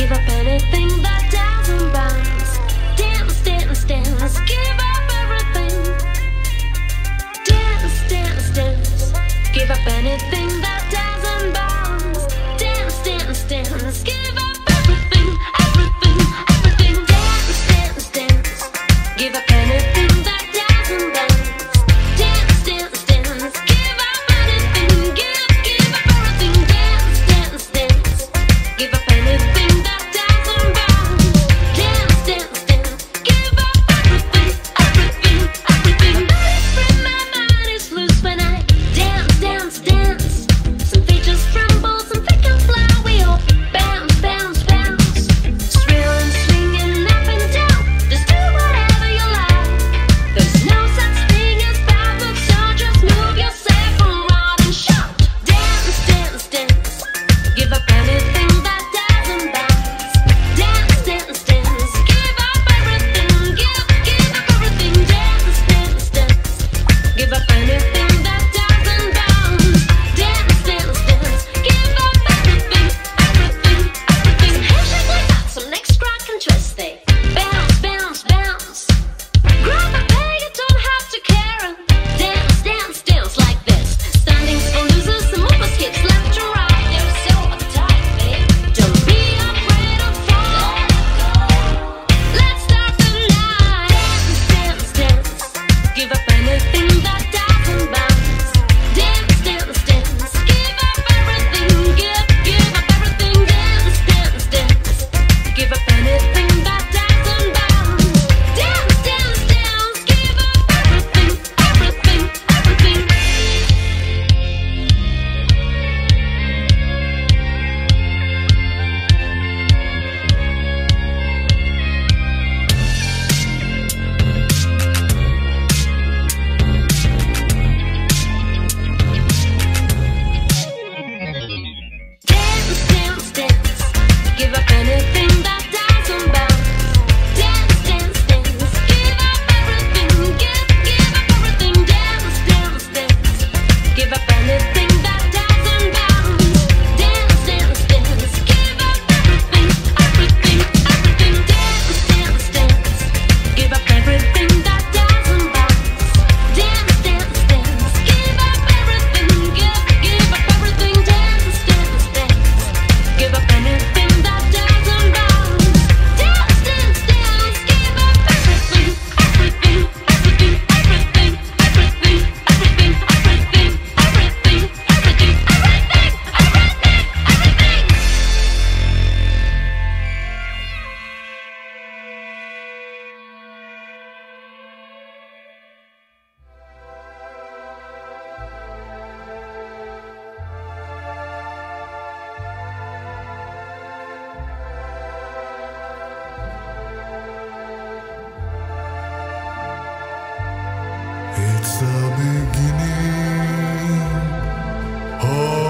give up anything that I It's the beginning. Oh.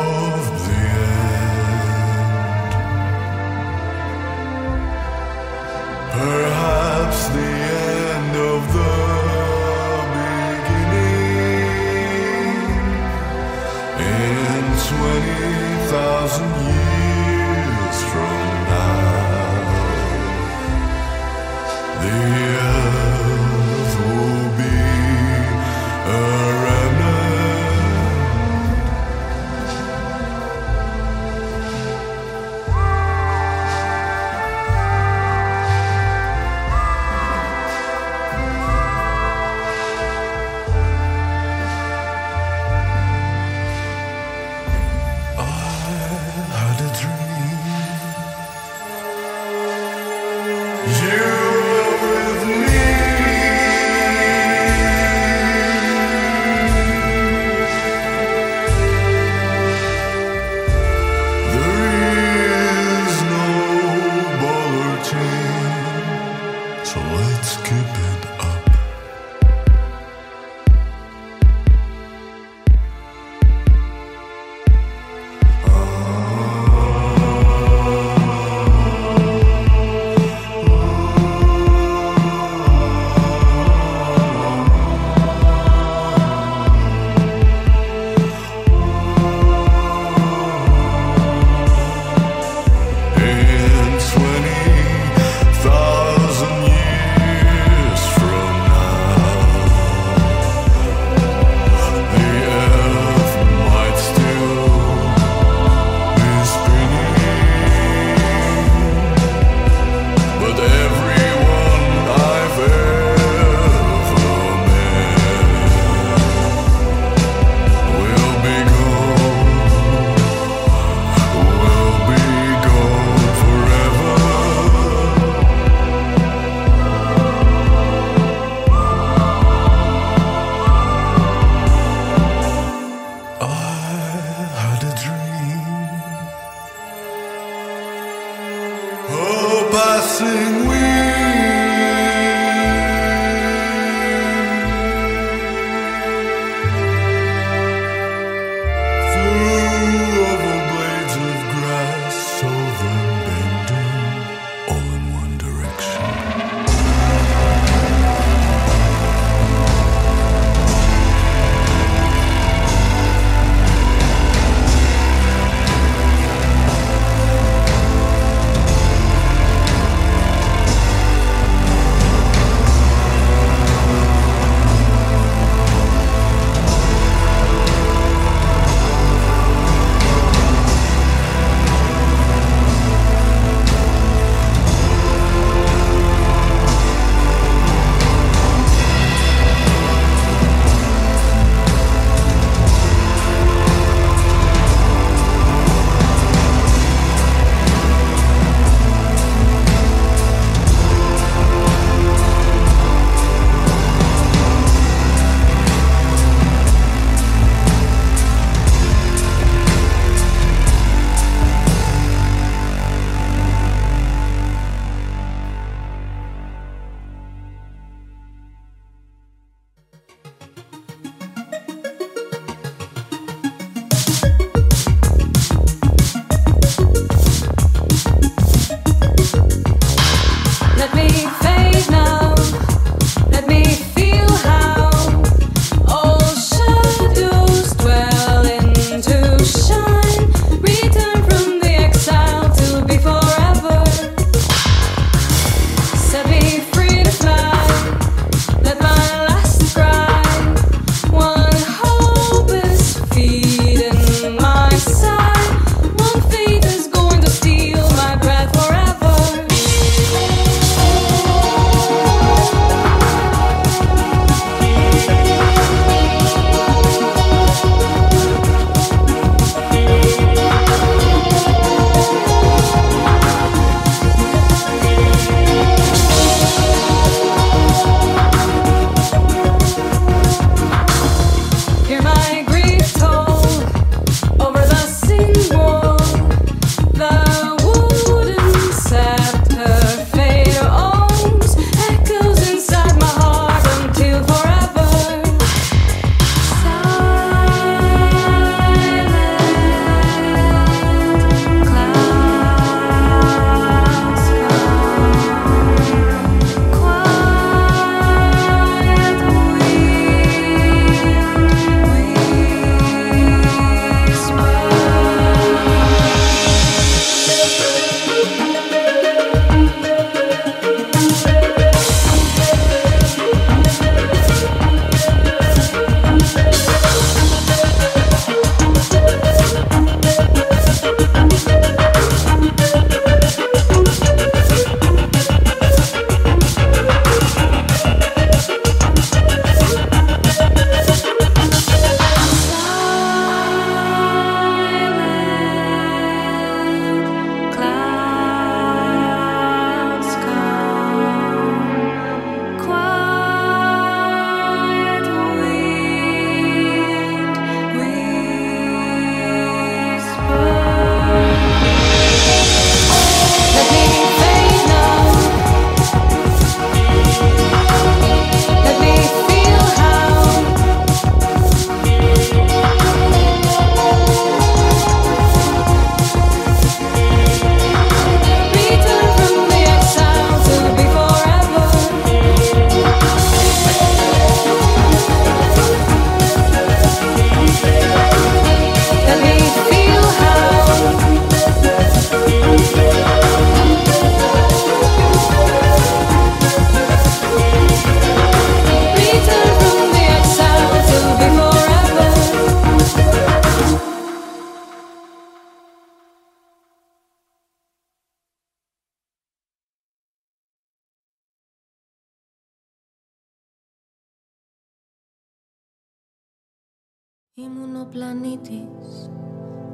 Ήμουν ο πλανήτης,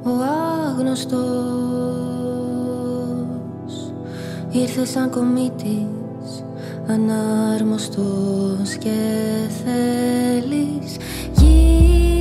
ο άγνωστος. Ήρθες σαν κομίτης, ανάρμοστος και θέλεις Γίνα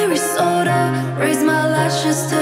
Minnesota, raise my lashes to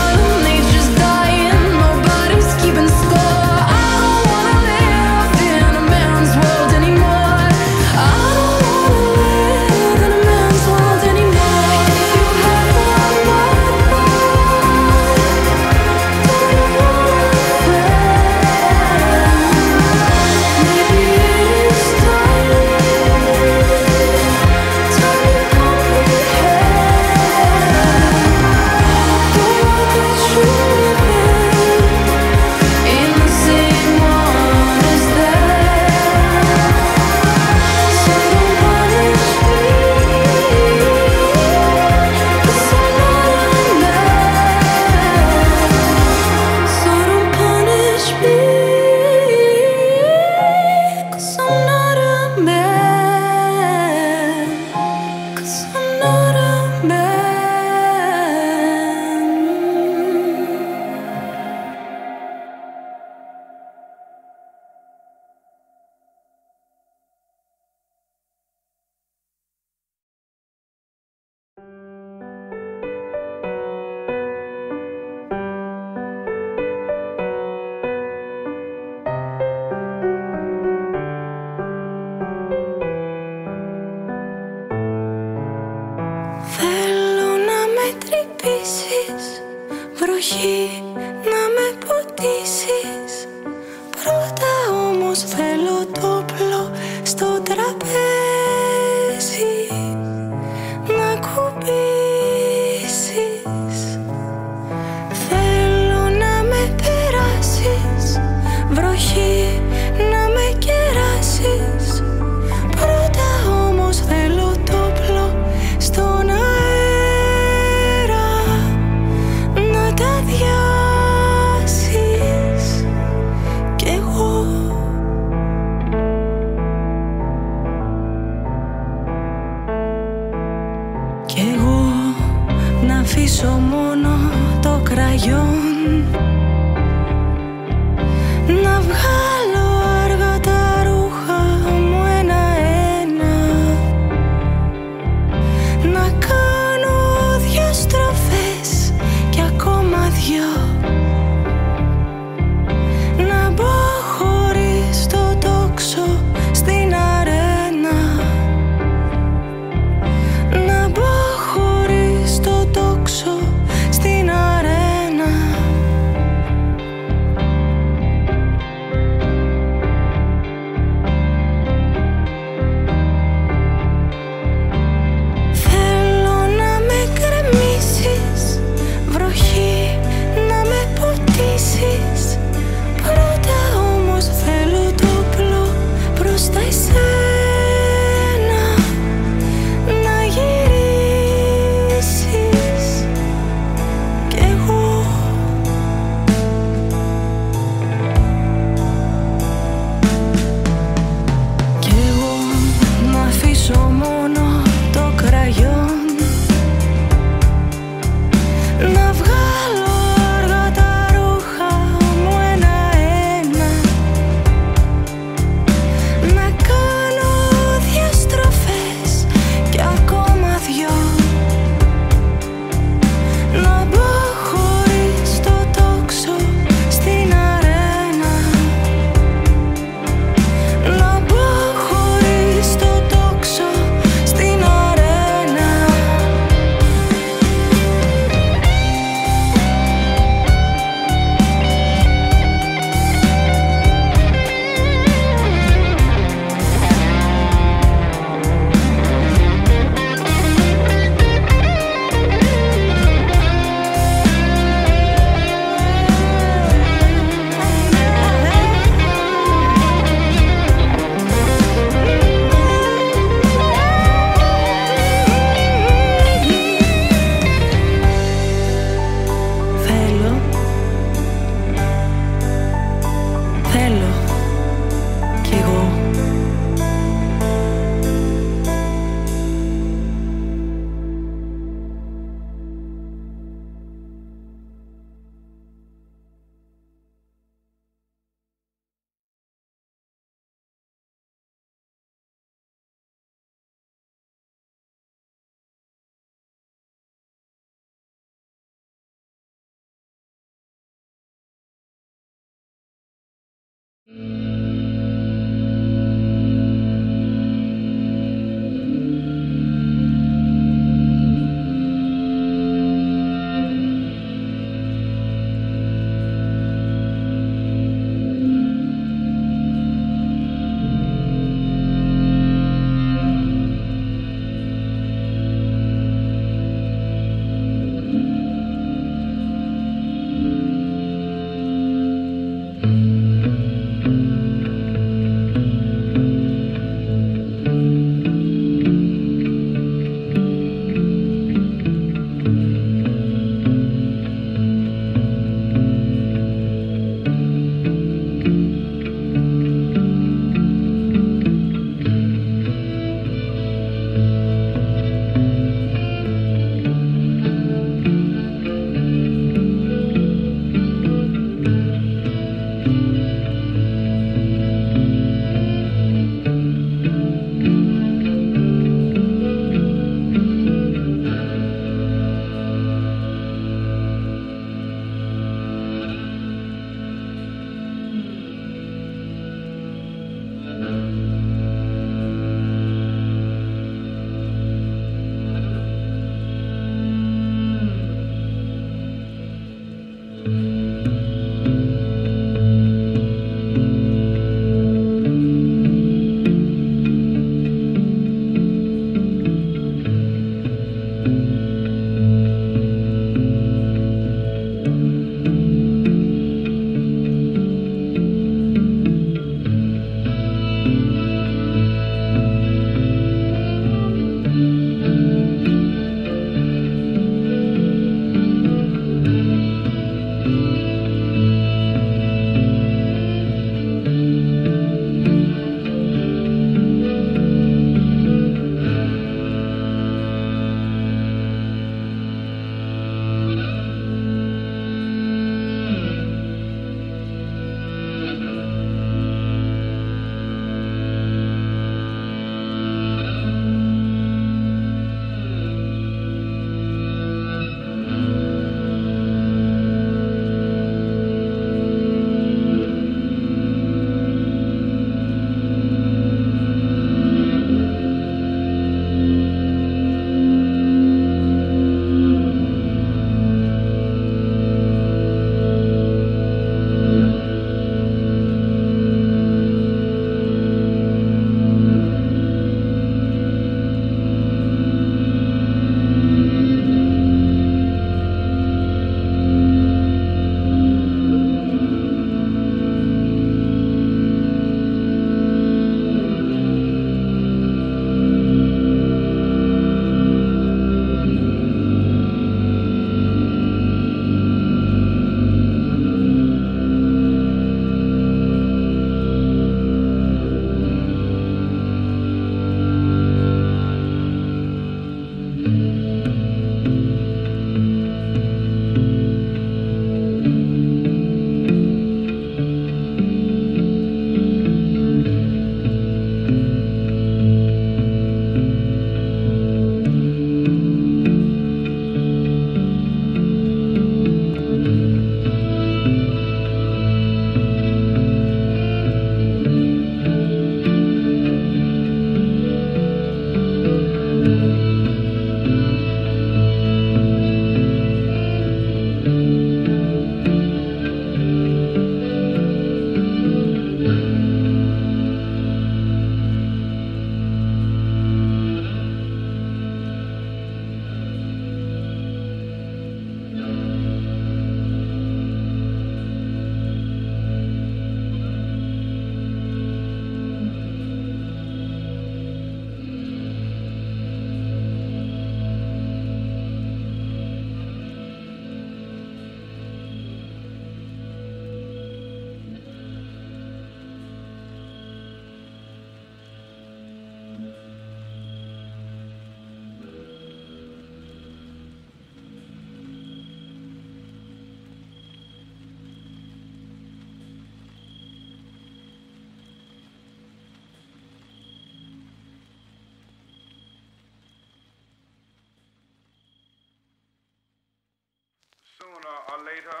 Sooner or later,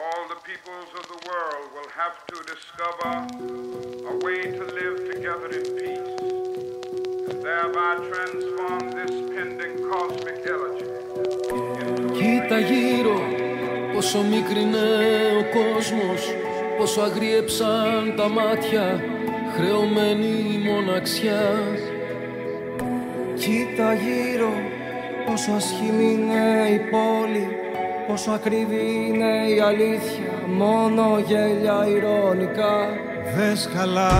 all the peoples of the world will have to discover a way to live together in peace and thereby transform this pending cosmic elegy. Κοίτα γύρω πόσο μικρινέ ο κόσμος Πόσο αγριέψαν τα μάτια χρεωμένη μοναξιά Κοίτα γύρω πόσο ασχημή είναι η πόλη Πόσο ακριβή είναι η αλήθεια Μόνο γέλια ηρωνικά. Δες καλά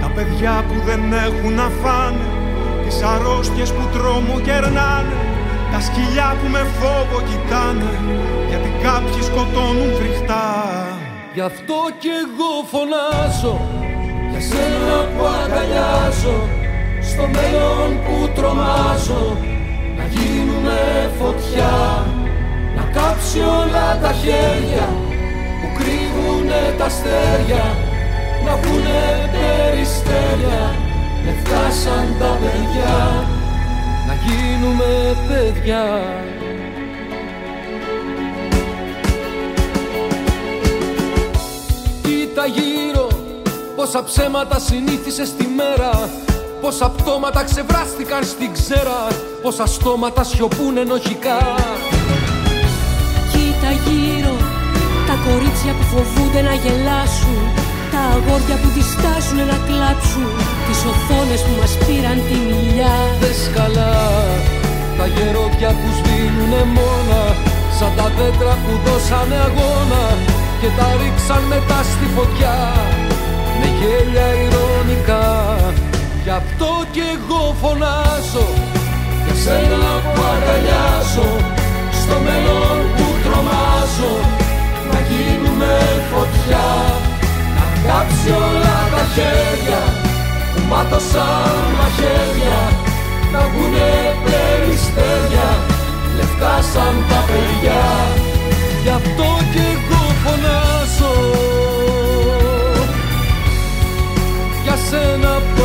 τα παιδιά που δεν έχουν να φάνε Τις αρρώστιες που τρόμο κερνάνε Τα σκυλιά που με φόβο κοιτάνε Γιατί κάποιοι σκοτώνουν φρικτά. Γι' αυτό κι εγώ φωνάζω Για σένα που αγκαλιάζω Στο μέλλον που τρομάζω Να γίνουμε φωτιά. Να κάψει όλα τα χέρια Που κρύβουνε τα αστέρια Να βγουνε περιστέρια Λεφτά σαν τα παιδιά Να γίνουμε παιδιά. Κοίτα γύρω Πόσα ψέματα συνήθισες τη μέρα Πόσα πτώματα ξεβράστηκαν στην ξέρα Πόσα στόματα σιωπούν ενοχικά Κοίτα γύρω Τα κορίτσια που φοβούνται να γελάσουν. Τα αγόρια που διστάζουν να κλάψουν. Τις οθόνες που μας πήραν την ηλιά Δες καλά Τα γερόντια που σβήνουνε μόνα. Σαν τα δέντρα που δώσανε αγώνα. Και τα ρίξαν μετά στη φωτιά. Με γέλια ηρωνικά. Γι' αυτό κι εγώ φωνάζω. Για σένα που αγκαλιάζω. Στο μέλλον που τρομάζω Να γίνουμε φωτιά Να κάψει όλα τα χέρια Που μάτωσαν μαχαίρια Να βγουνε περιστέρια Λευκά σαν τα παιδιά. Γι' αυτό κι εγώ φωνάζω Για σένα που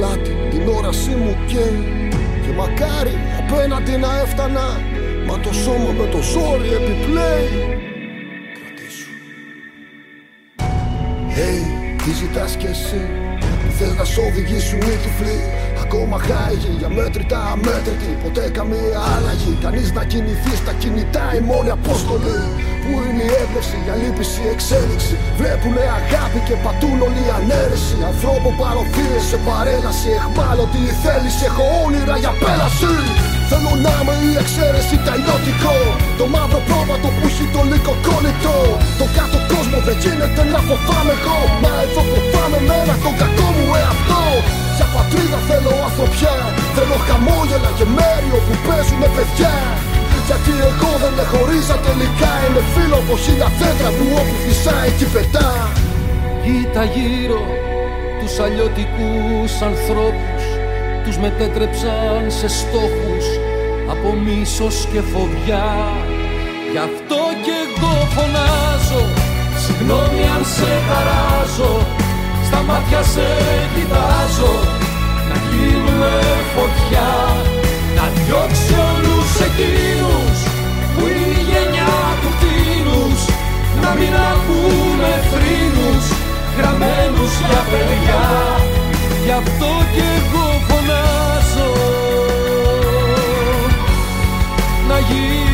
Το αλάτι την όρασή μου καίει Και μακάρι απέναντι να έφτανα Μα το σώμα με το ζόρι επιπλέει. Κρατήσου. Hey, τι ζητάς κι εσύ; Που θες να σ' οδηγήσουν οι τυφλοί; Ακόμα χάγει για μέτρητα αμέτρητη Ποτέ καμία άλλαγη. Κανείς να κινηθεί στα κινητά η μόνη απόστολη Πού είναι η έμπνευση, η αλήπηση, η εξέλιξη. Βλέπουνε αγάπη και πατούν όλη η ανέρεση. Ανθρώπο παροδίες σε παρέλαση Εχμάλωτη η θέληση, έχω όνειρα για πέλαση. Θέλω να είμαι η εξαίρεση, τα ενωτικό Το μαύρο πρόβατο που έχει το λύκο κόλλητο. Το κάτω κόσμο δεν γίνεται να φοβάμαι εγώ. Μα εδώ φοβάμαι μένα τον κακό μου εαυτό Για πατρίδα θέλω ανθρωπιά Θέλω χαμόγελα και μέρη όπου παίζουνε παιδιά γιατί εγώ δεν εχωρίζα τελικά. Είμαι φίλο από χίλια δέντρα που όπου φυσάει εκεί πετά. Κοίτα γύρω τους αλλιώτικους ανθρώπους. Τους μετέτρεψαν σε στόχους από μίσος και φοβιά. Γι' αυτό κι εγώ φωνάζω. Συγγνώμη αν σε χαράζω. Στα μάτια σε κοιτάζω. Να γίνουμε φωτιά. Να διώξει όλους εκείνους Που είναι η γενιά του κτίνους Να μην ακούμε θρήνους Γραμμένους για παιδιά. Γι' αυτό κι εγώ φωνάζω Να γίνουμε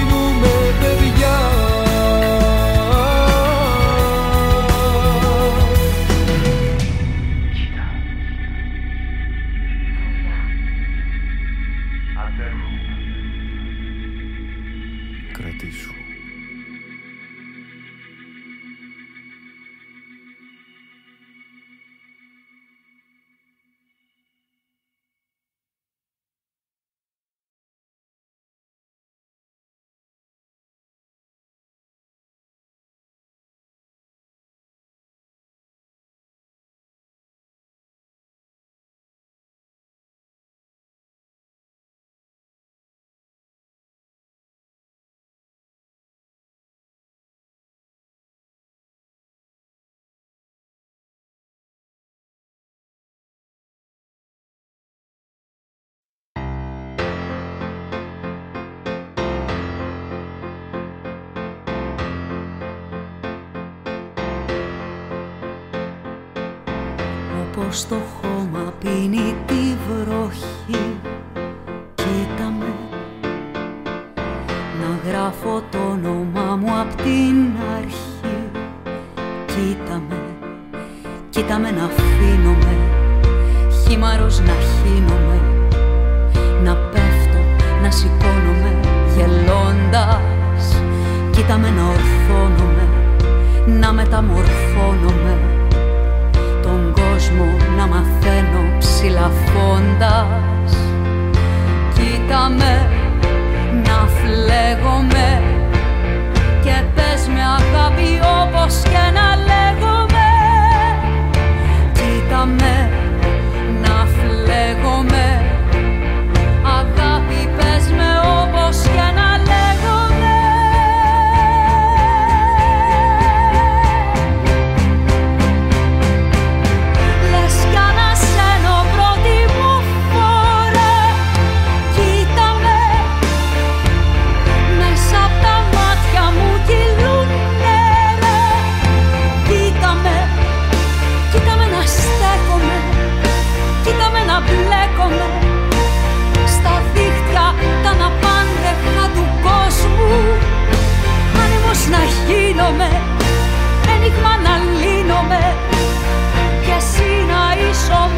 στο χώμα πίνει τη βροχή. Κοίτα με να γράφω το όνομά μου απ' την αρχή. Κοίτα με, κοίτα με να αφήνομαι χήμαρος να χύνομαι να πέφτω, να σηκώνομαι γελώντας. Κοίτα με να ορθώνομαι, να μεταμορφώνομαι να μαθαίνω ψηλαφώντας Κοίτα με, να φλέγομαι και πες με αγάπη όπως και να λέγομαι. Κοίτα με, som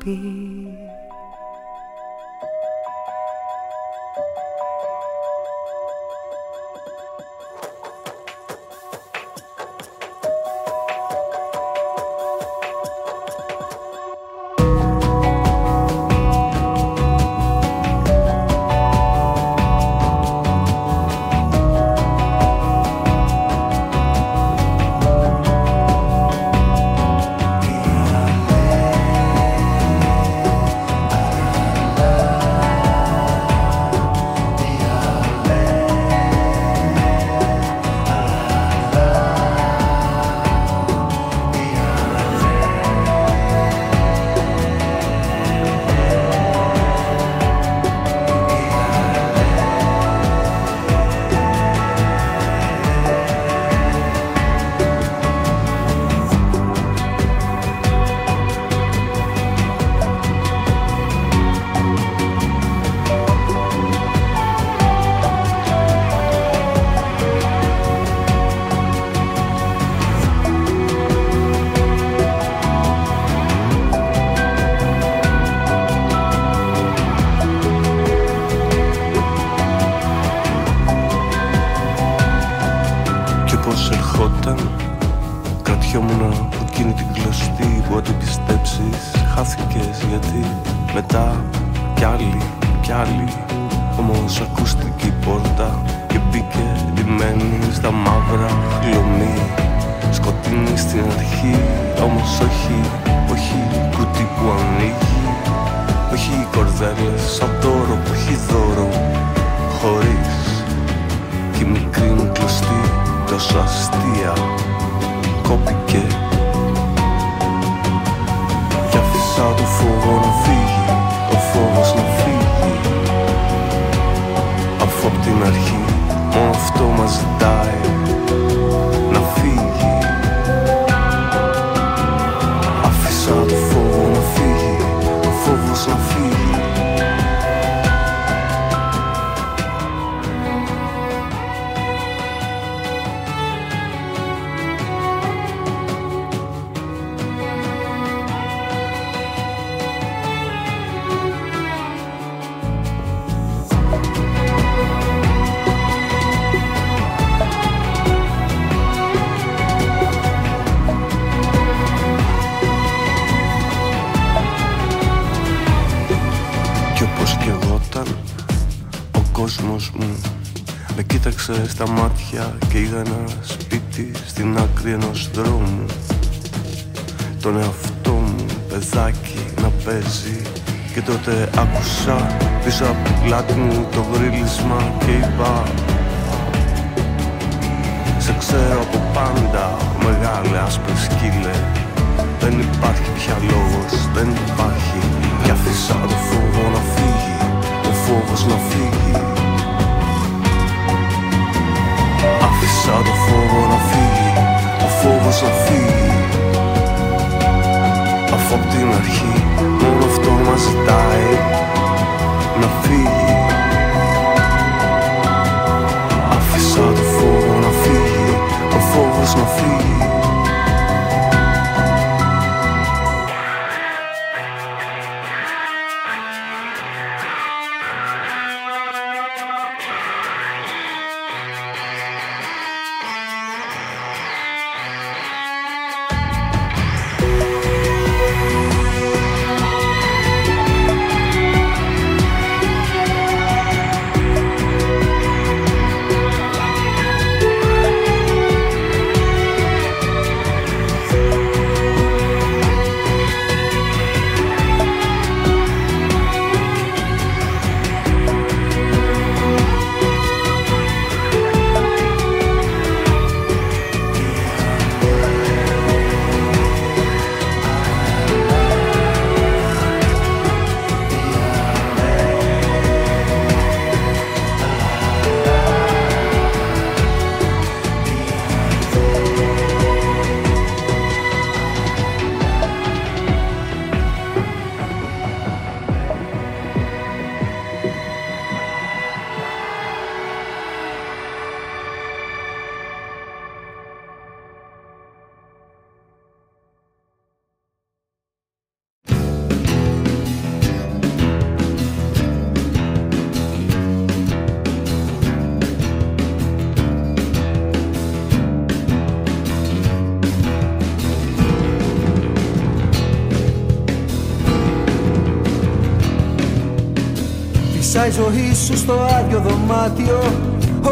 be. Στα μάτια και είδα ένα σπίτι στην άκρη ενός δρόμου. Τον εαυτό μου παιδάκι να παίζει. Και τότε άκουσα πίσω από την πλάτη μου το γρίλισμα και είπα Σε ξέρω από πάντα μεγάλε άσπρες σκύλε. Δεν υπάρχει πια λόγος, δεν υπάρχει. Κι αφήσα το φόβο να φύγει, ο φόβος να φύγει Σαν το φόβο να φύγει, ο φόβος να φύγει Αφού απ' την αρχή μόνο αυτό μας ζητάει να φύγει Άφησα το φόβο να φύγει, ο φόβος να φύγει σου στο άδειο δωμάτιο.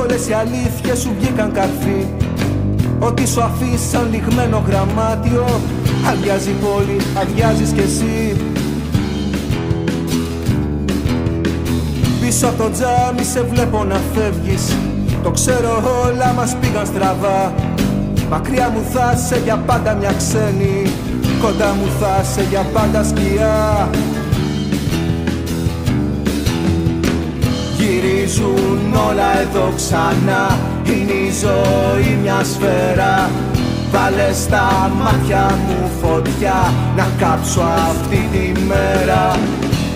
Όλες οι αλήθειες σου βγήκαν καρφί. Ότι σου αφήσαν λιγμένο γραμμάτιο. Αδειάζει η πόλη, αδειάζεις κι εσύ. Πίσω από το τζάμι σε βλέπω να φεύγεις. Το ξέρω όλα μας πήγαν στραβά. Μακριά μου θα σε για πάντα μια ξένη. Κοντά μου θα σε για πάντα σκιά Γυρίζουν όλα εδώ ξανά. Είναι η ζωή μια σφαίρα. Βάλε στα μάτια μου φωτιά Να κάψω αυτή τη μέρα.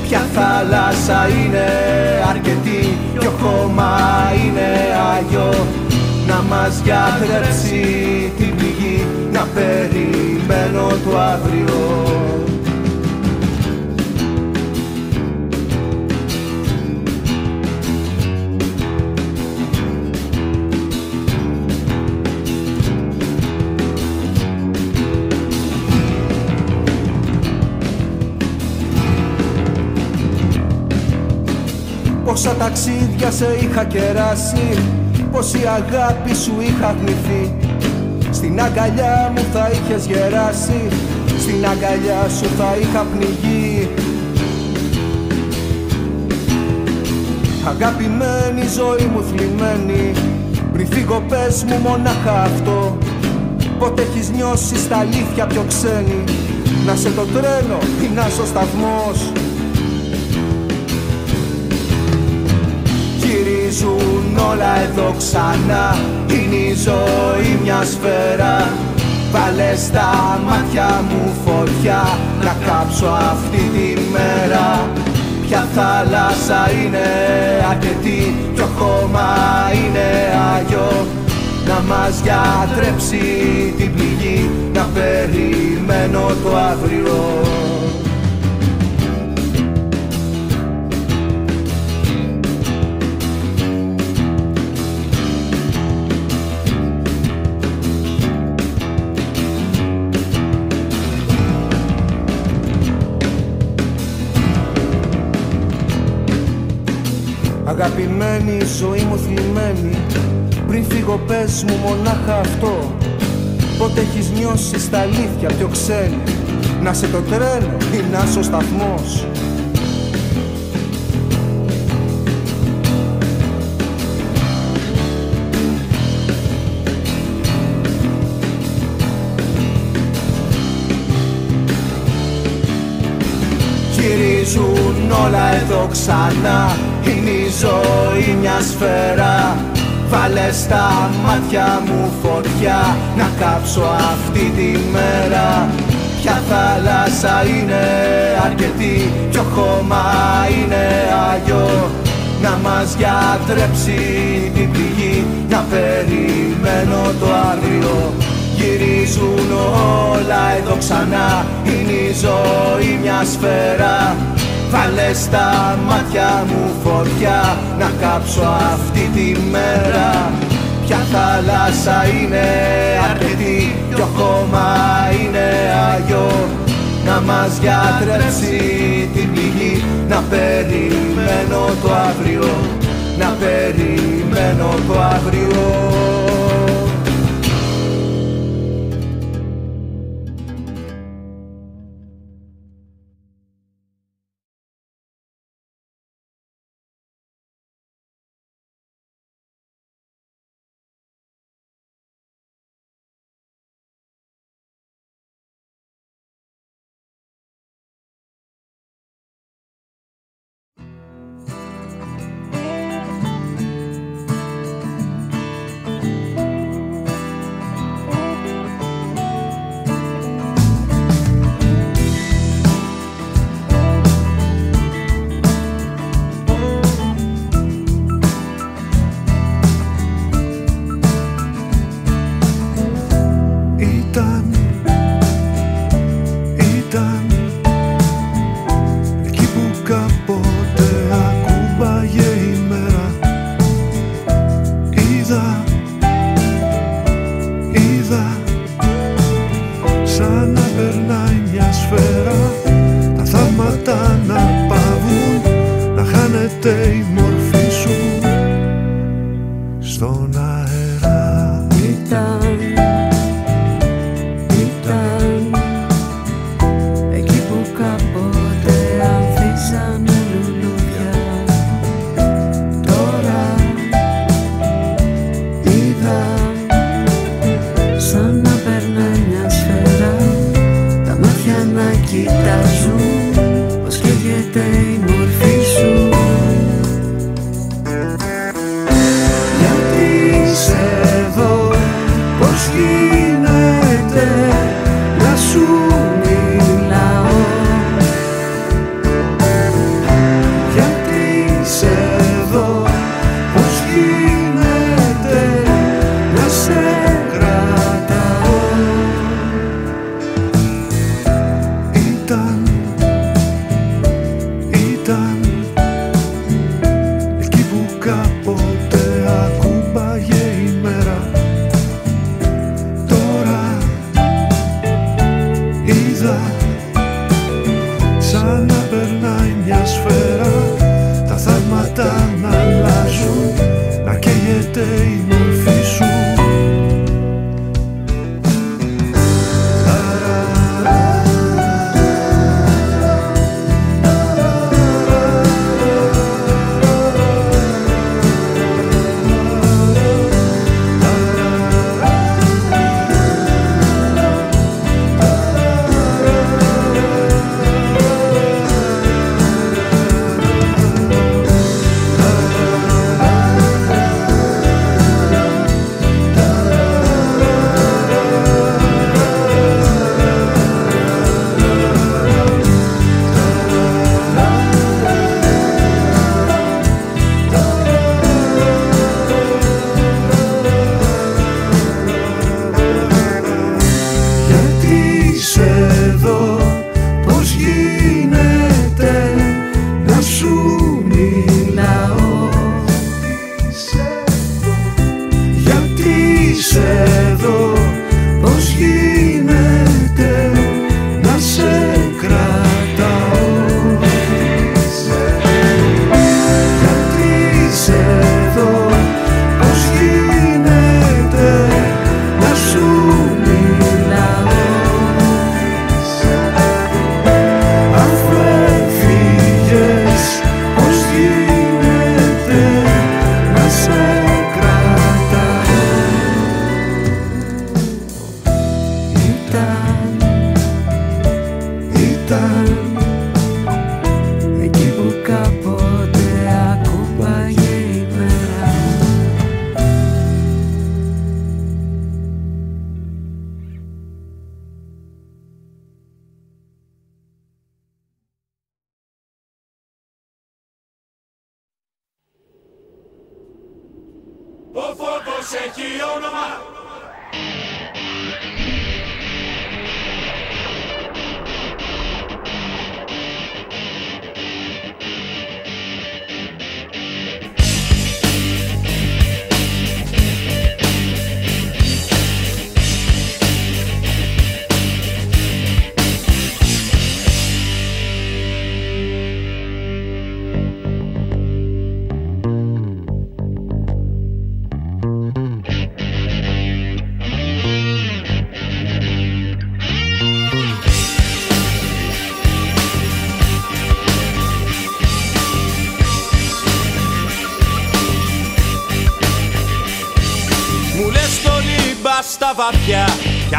Ποια θάλασσα είναι αρκετή Ποιο χώμα είναι άγιο. Να μας γιατρέψει την πηγή Να περιμένω το αύριο Πόσα ταξίδια σε είχα κεράσει Πόση αγάπη σου είχα γνηθεί Στην αγκαλιά μου θα είχες γεράσει Στην αγκαλιά σου θα είχα πνιγεί. Αγαπημένη ζωή μου θλιμμένη Πριν φύγω πες μου μονάχα αυτό. Πότε έχεις νιώσει στα αλήθεια πιο ξένη. Να σε το τρένο ή να ο σταθμός όλα εδώ ξανά. Είναι η ζωή μια σφαίρα. Βάλε στα μάτια μου φωτιά να κάψω αυτή τη μέρα. Ποια θάλασσα είναι αρκετή, ποιο χώμα είναι άγιο. Να μας γιατρέψει την πληγή να περιμένω το αύριο Αγαπημένη ζωή μου θλιμμένη. Πριν φύγω πες μου μονάχα αυτό. Πότε έχεις νιώσει στα αλήθεια πιο ξένη. Να σε το τρένο ή να σε ο σταθμός. Γυρίζουν όλα εδώ ξανά Είναι η ζωή μια σφαίρα. Βάλε στα μάτια μου φωτιά Να κάψω αυτή τη μέρα. Ποια θάλασσα είναι αρκετή Ποιο χώμα είναι άγιο. Να μας γιατρέψει την πληγή Να περιμένω το αύριο. Γυρίζουν όλα εδώ ξανά Είναι η ζωή μια σφαίρα Βάλε στα μάτια μου φωτιά Να κάψω αυτή τη μέρα. Ποια θάλασσα είναι αρκετή Ποιο χώμα είναι άγιο. Να μας γιατρέψει την πληγή Να περιμένω το αύριο Να περιμένω το αύριο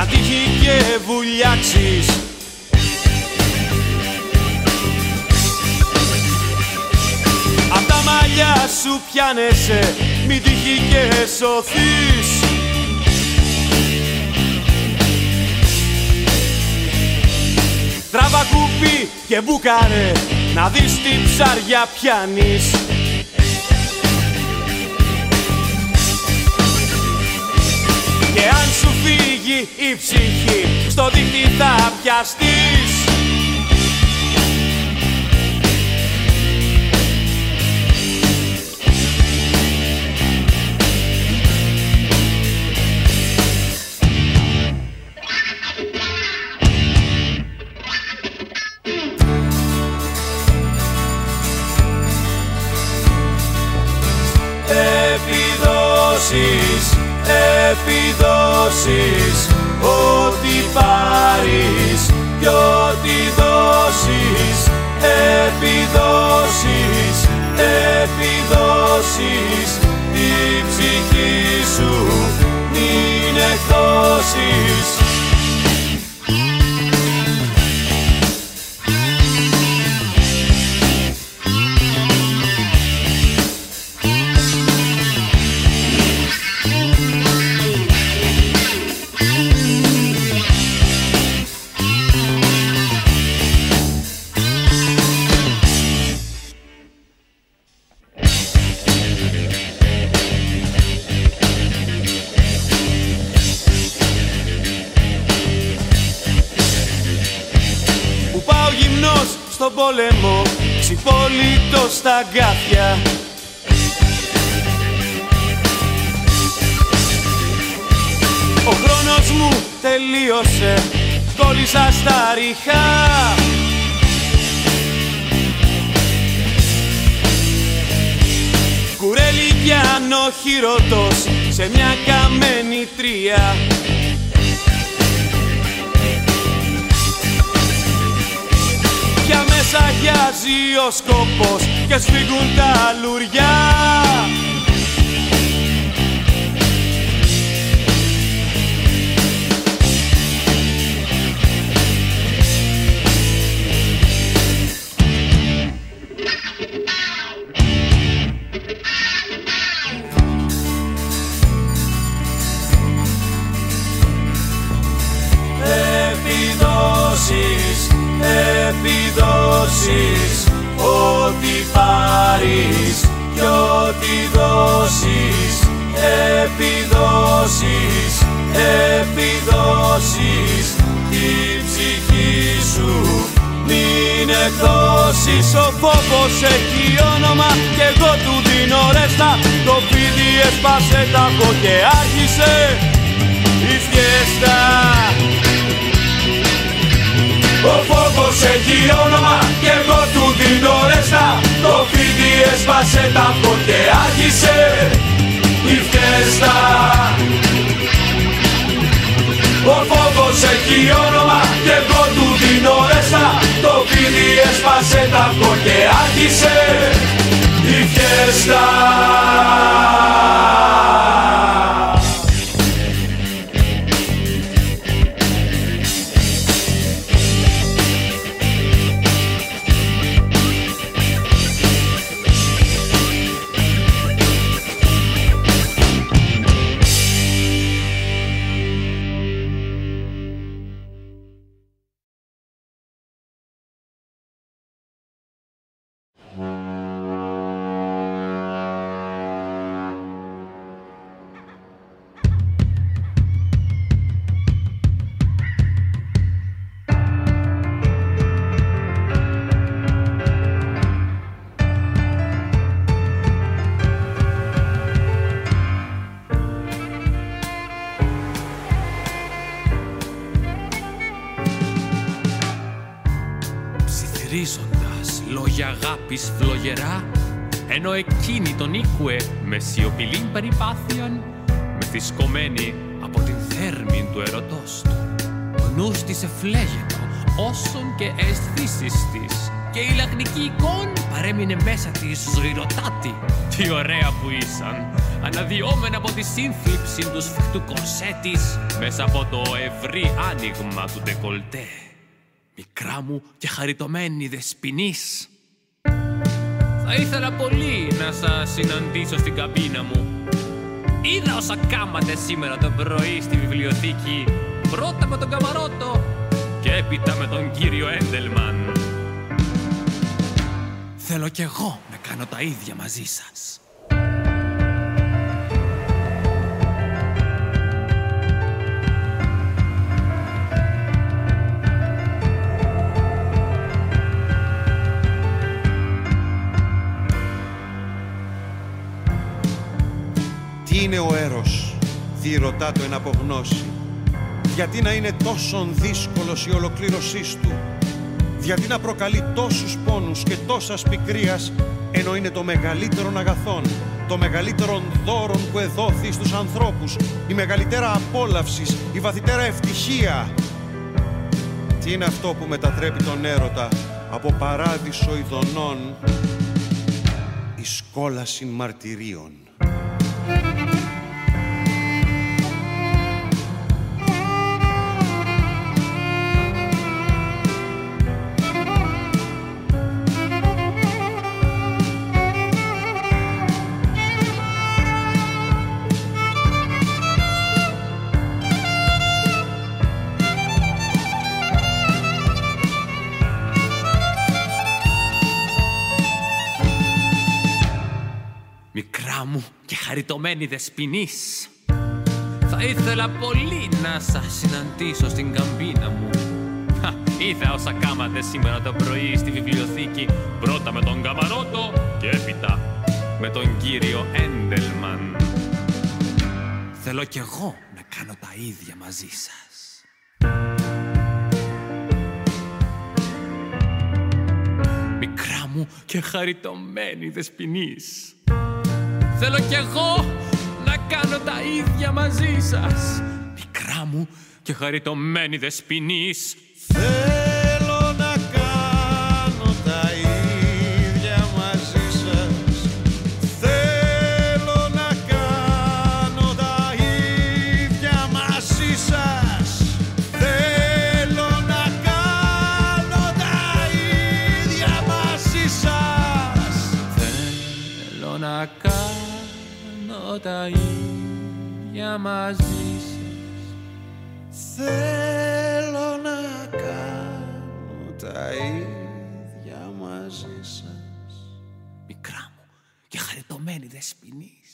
κι αν τύχει και βουλιάξεις. Απ' τα μαλλιά σου πιάνεσαι μην τύχει και σωθείς. Τράβα κουπί και μπουκάρε να δεις τι ψάρια πιάνεις. Και αν σου φύγει η ψυχή. Στο δίχτυ θα πιαστείς επιδόσεις Ό,τι πάρεις κι ό,τι δώσεις Επιδόσεις, επιδόσεις Την ψυχή σου Κουρέλι πιάνω χειροτός σε μια καμένη τρία. Σαγιάζει ο σκοπός και σφίγγουν τα λουριά επιδόσεις Ό,τι πάρεις κι ό,τι δώσεις Επιδόσεις, επιδόσεις Την ψυχή σου μην εκδώσεις. Ο φόβος έχει όνομα κι εγώ του δίνω ρέστα. Το φίδι έσπασε τα και άρχισε. Η φιέστα ο φόβος έχει όνομα και εγώ του δίνω ρέστα. Το φίδι έσπασε τα και άρχισε η φιέστα. Ο φόβος έχει όνομα και εγώ του δίνω ρέστα. Το φίδι έσπασε τα και άρχισε η φιέστα τον οίκουε με σιωπηλή περιπάθειαν μεθυσκωμένη από την θέρμη του ερωτός του. Ο νους της εφλέγετο όσον και αισθήσεις της και η λαγνική εικόν παρέμεινε μέσα της ζωηρωτάτη. Τι ωραία που ήσαν, αναδυόμενα από τη σύνθλιψη τους σφιχτού κορσέτης μέσα από το ευρύ άνοιγμα του ντεκολτέ. Μικρά μου και χαριτωμένη δεσποινής. Θα ήθελα πολύ να σας συναντήσω στην καμπίνα μου. Είδα όσα κάματε σήμερα το πρωί στη βιβλιοθήκη. Πρώτα με τον Καμαρότο και έπειτα με τον κύριο Έντελμαν. Θέλω κι εγώ να κάνω τα ίδια μαζί σας. Διερωτά το εναπογνώσει. Γιατί να είναι τόσο δύσκολος η ολοκλήρωσή του; Γιατί να προκαλεί τόσους πόνους και τόσας πικρίας, ενώ είναι το μεγαλύτερο αγαθόν, το μεγαλύτερο δώρον που εδόθη στους ανθρώπους, η μεγαλύτερα απόλαυσης, η βαθυτέρα ευτυχία; Τι είναι αυτό που μετατρέπει τον έρωτα από παράδεισο ειδονών η σκόλαση μαρτυρίων; Χαριτωμένη δεσποινής. Θα ήθελα πολύ να σας συναντήσω στην καμπίνα μου. Χα, είδα όσα κάματε σήμερα το πρωί στη βιβλιοθήκη. Πρώτα με τον Καμαρότο και έπειτα με τον κύριο Έντελμαν. Θέλω κι εγώ να κάνω τα ίδια μαζί σας. Μικρά μου και χαριτωμένη δεσποινής. Θέλω κι εγώ να κάνω τα ίδια μαζί σας. Μικρά μου και χαριτωμένη δεσποινής. Θέλω τα ίδια μαζί σας. Θέλω να κάνω τα ίδια μαζί σας Μικρά μου και χαριτωμένη δεσποινής.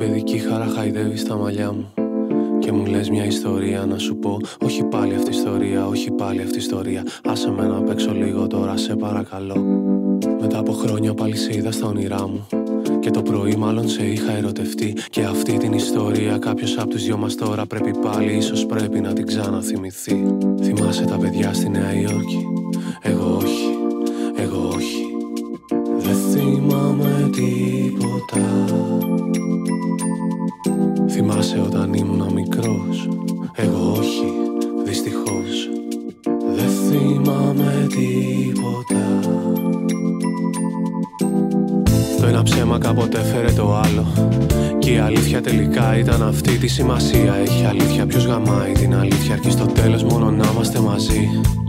Παιδική χαρά χαϊδεύεις τα μαλλιά μου. Και μου λες μια ιστορία να σου πω. Όχι πάλι αυτή η ιστορία, όχι πάλι αυτή η ιστορία. Άσε με να παίξω λίγο τώρα σε παρακαλώ. Μετά από χρόνια πάλι σε είδα στα όνειρά μου. Και το πρωί μάλλον σε είχα ερωτευτεί. Και αυτή την ιστορία κάποιος από τους δυο μας τώρα πρέπει πάλι Ίσως πρέπει να την ξαναθυμηθεί. Θυμάσαι τα παιδιά στη Νέα Υόρκη; Εγώ όχι, εγώ όχι. Δεν θυμάμαι τίποτα Θυμάσαι όταν ήμουν μικρός. Εγώ όχι, δυστυχώς. Δεν θυμάμαι τίποτα. Το ένα ψέμα κάποτε έφερε το άλλο. Και η αλήθεια τελικά ήταν αυτή τη σημασία Έχει αλήθεια ποιος γαμάει την αλήθεια. Αρκεί στο τέλος μόνο να είμαστε μαζί. και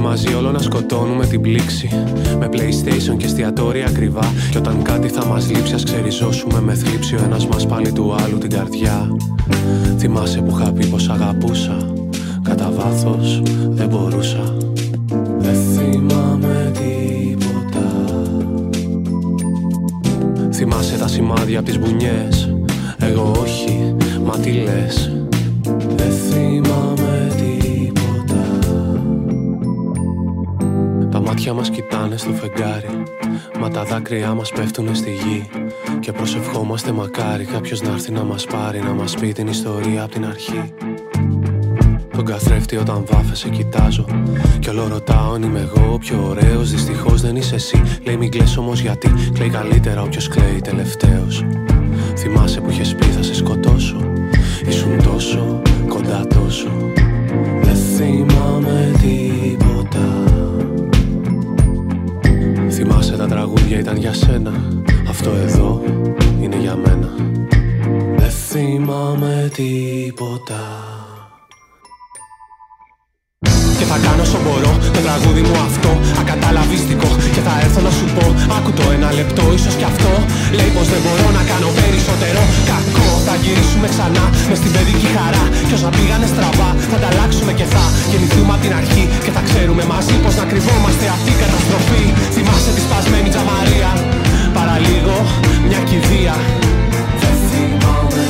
μαζί όλο να σκοτώνουμε την πλήξη. Με playstation και εστιατόρια ακριβά. Και όταν κάτι θα μας λείψει ας ξεριζώσουμε με θλίψη. Ο ένας μας πάλι του άλλου την καρδιά. Θυμάσαι που είχα πει πως αγαπούσα. Κατά βάθος δεν μπορούσα. Δεν θυμάμαι τίποτα. Θυμάσαι τα σημάδια από τις μπουνιές. Εγώ όχι, μα τι λες μάτια μας κοιτάνε στο φεγγάρι. Μα τα δάκρυά μας πέφτουνε στη γη. Και προσευχόμαστε μακάρι κάποιος να έρθει να μας πάρει Να μας πει την ιστορία από την αρχή. Τον καθρέφτη όταν βάφεσαι κοιτάζω. Κι όλο ρωτάω αν είμαι εγώ πιο ωραίος; Δυστυχώς δεν είσαι εσύ Λέει μην κλαις όμως γιατί κλαίει καλύτερα όποιος κλαίει τελευταίος. Θυμάσαι που είχες πει θα σε σκοτώσω Ήσουν τόσο κοντά τόσο. Δεν θυμάμαι τίποτα τραγούδια ήταν για σένα. Αυτό εδώ είναι για μένα. Δεν θυμάμαι τίποτα. Και θα κάνω όσο μπορώ το τραγούδι μου αυτό. Ακαταλαβίστικο και θα έρθω να σου πω. Άκου το ένα λεπτό ίσως κι αυτό. Λέει πως δεν μπορώ θα γυρίσουμε ξανά. Μες στην παιδική χαρά Κι όσα πήγανε στραβά θα τα αλλάξουμε και θα γεννηθούμε από την αρχή Και θα ξέρουμε μαζί πως να κρυβόμαστε αυτή η καταστροφή. Θυμάσαι τη σπασμένη τζαμαρία. Παραλίγο μια κηδεία. Δεν θυμάμαι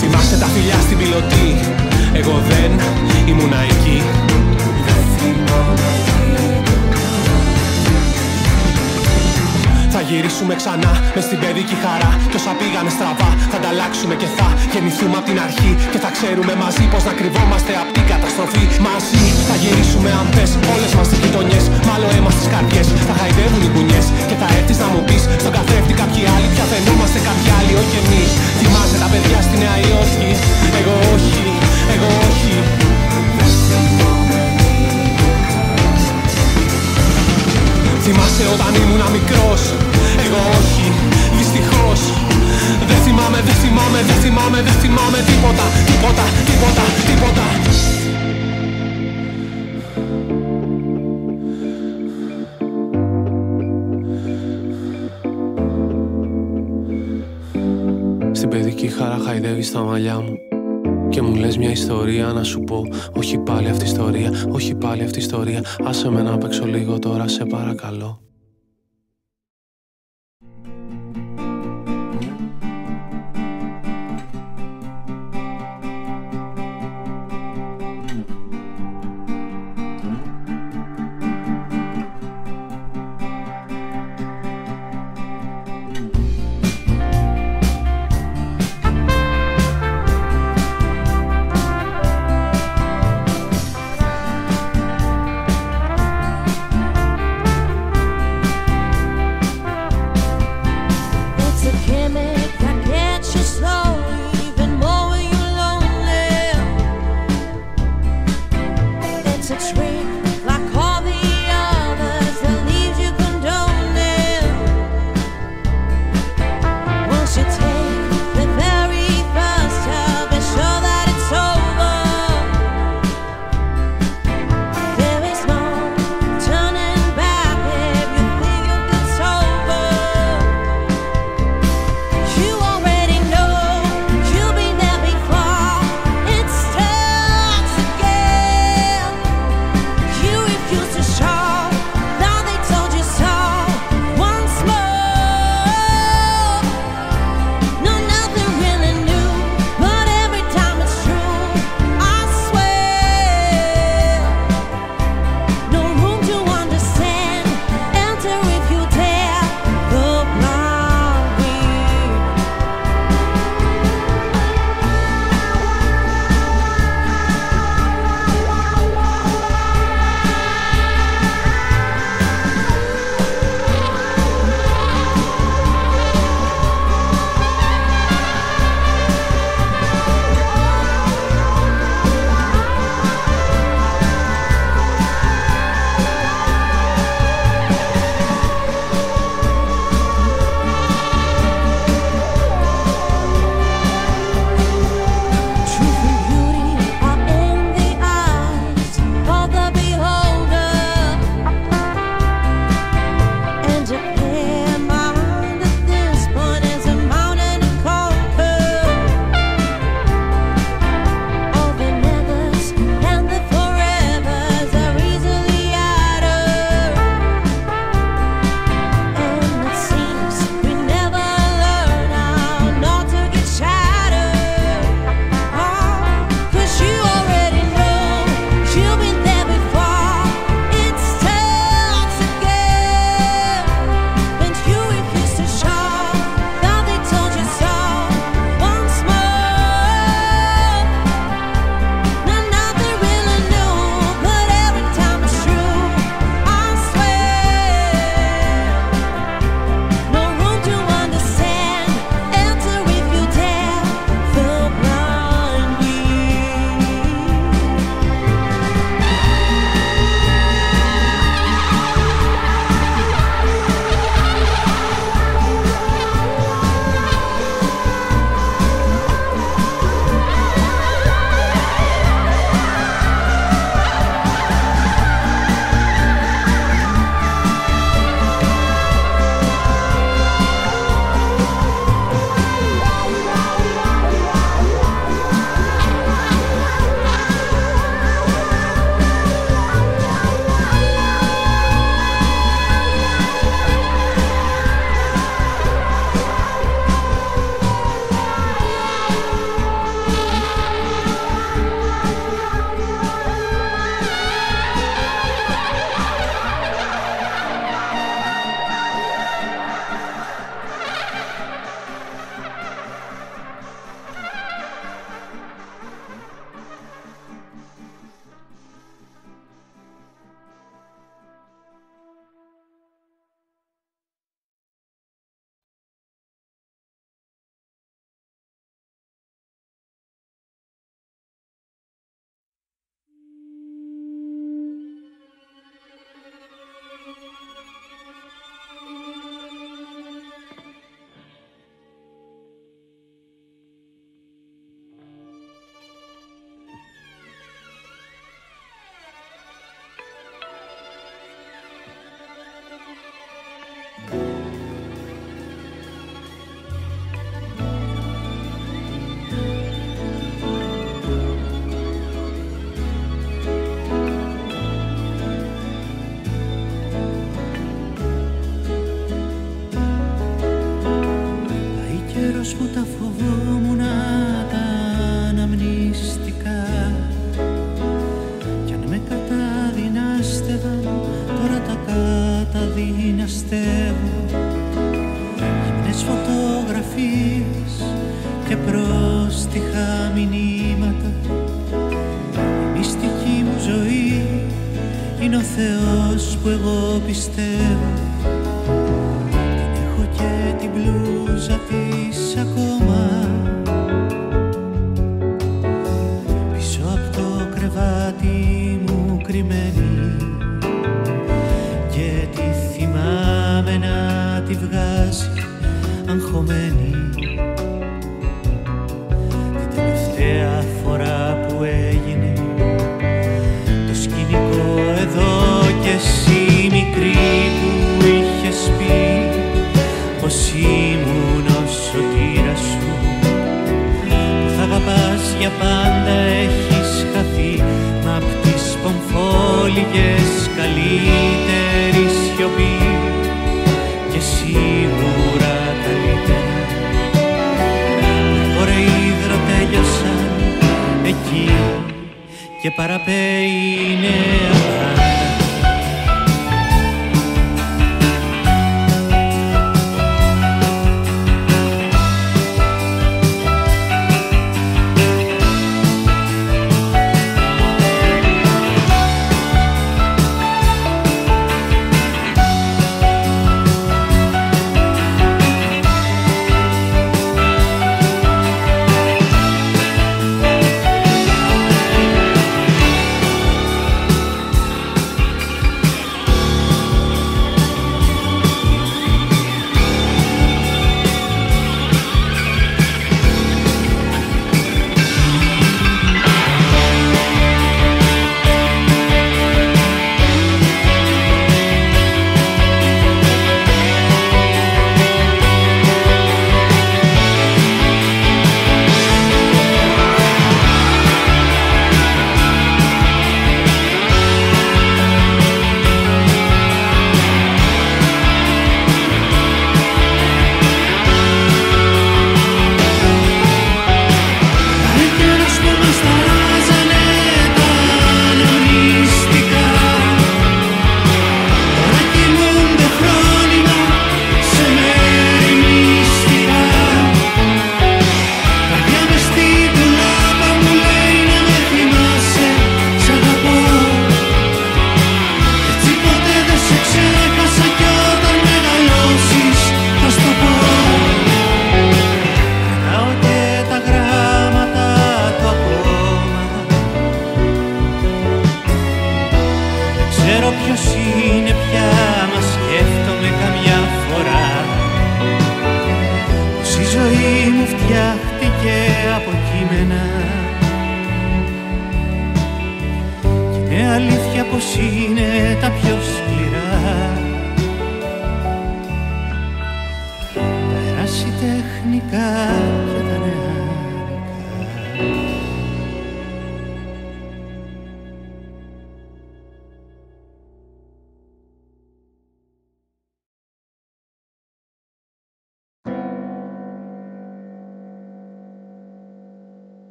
Θυμάσαι τα φιλιά στην πιλωτή. Εγώ δεν ήμουνα εκεί. Θα γυρίσουμε ξανά. Μες στην παιδική χαρά Κι όσα πήγανε στραβά θα τα αλλάξουμε και θα γεννηθούμε από την αρχή. Και θα ξέρουμε μαζί πως να κρυβόμαστε από την καταστροφή. Μαζί θα γυρίσουμε αν θες όλες μας τις γειτονιές Μάλλον αίμα στις καρδιές. Θα χαϊδεύουν οι μπουνιές Και θα έρθεις να μου πεις στον καθρέφτη κάποιοι άλλοι Πια φαινόμαστε κάποιοι άλλοι όχι εμείς. Θυμάσαι τα παιδιά στη Νέα Υόρκη. Εγώ όχι, εγώ όχι Θυμάσαι όταν ήμουν μικρός. Εγώ όχι, δυστυχώς. Δεν θυμάμαι, δεν θυμάμαι, δεν θυμάμαι, δεν θυμάμαι τίποτα Τίποτα, τίποτα, τίποτα. Στην παιδική χαρά χαϊδεύεις τα μαλλιά μου και μου λες μια ιστορία να σου πω. Όχι πάλι αυτή η ιστορία, όχι πάλι αυτή η ιστορία. Άσε με να παίξω λίγο τώρα σε παρακαλώ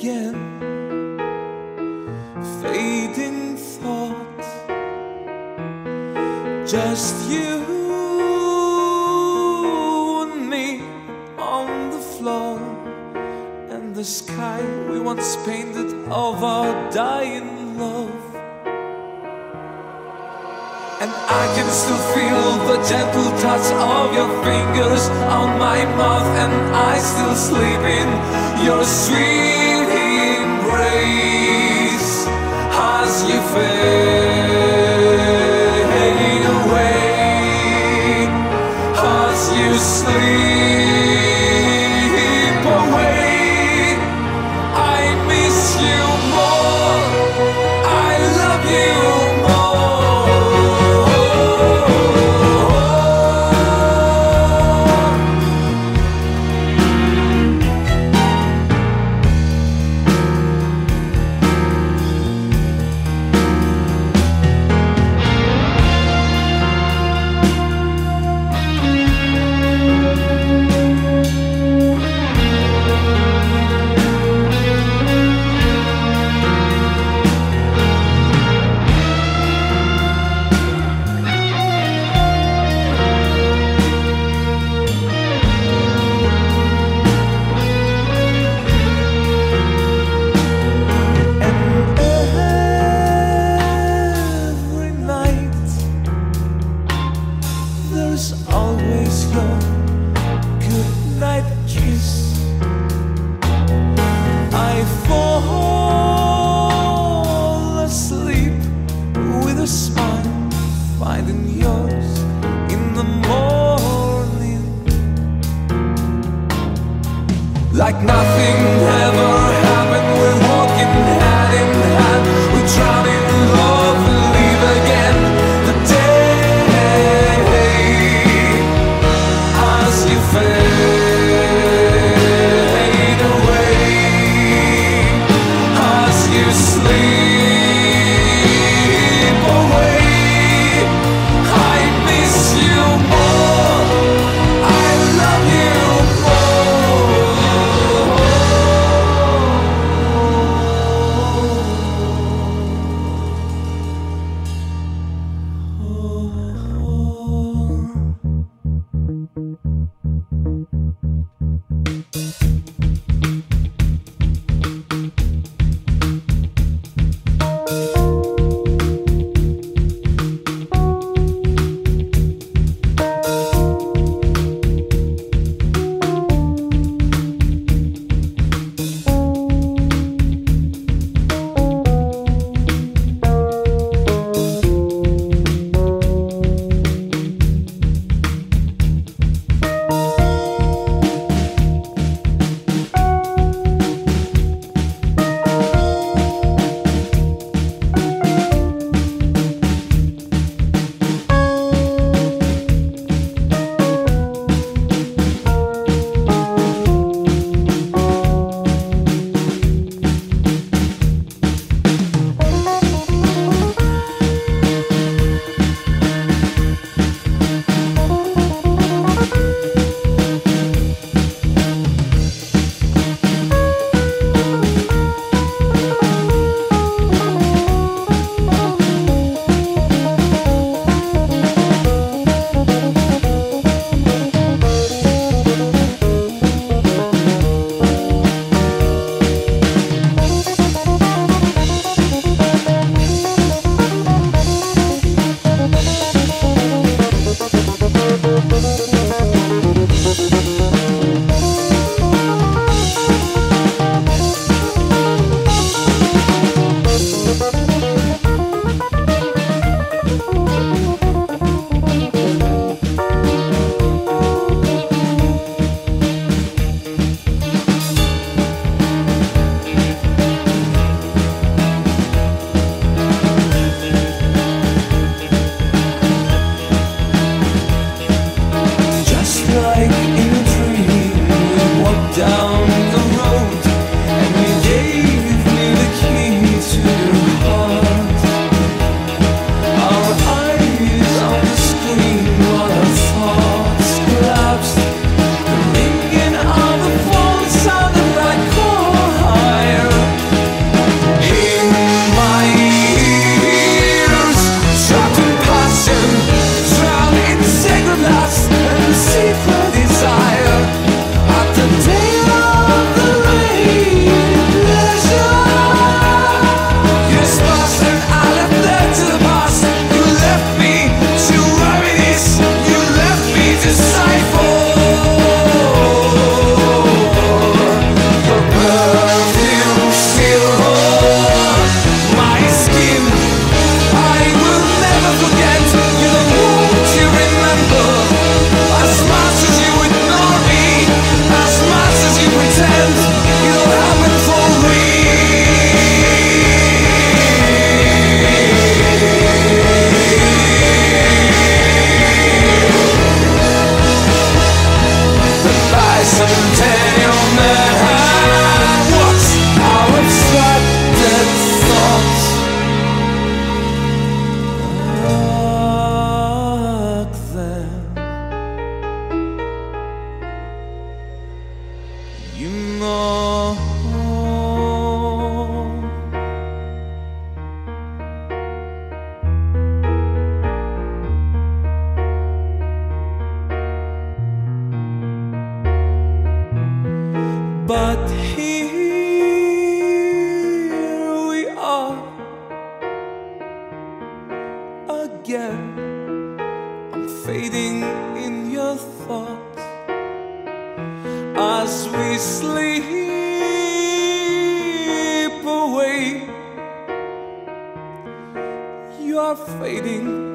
again. Fading thought, just you and me on the floor, and the sky we once painted of our dying love. And I can still feel the gentle touch of your fingers on my mouth, and I still sleep in your sweet. que fez. as we sleep away, you are fading.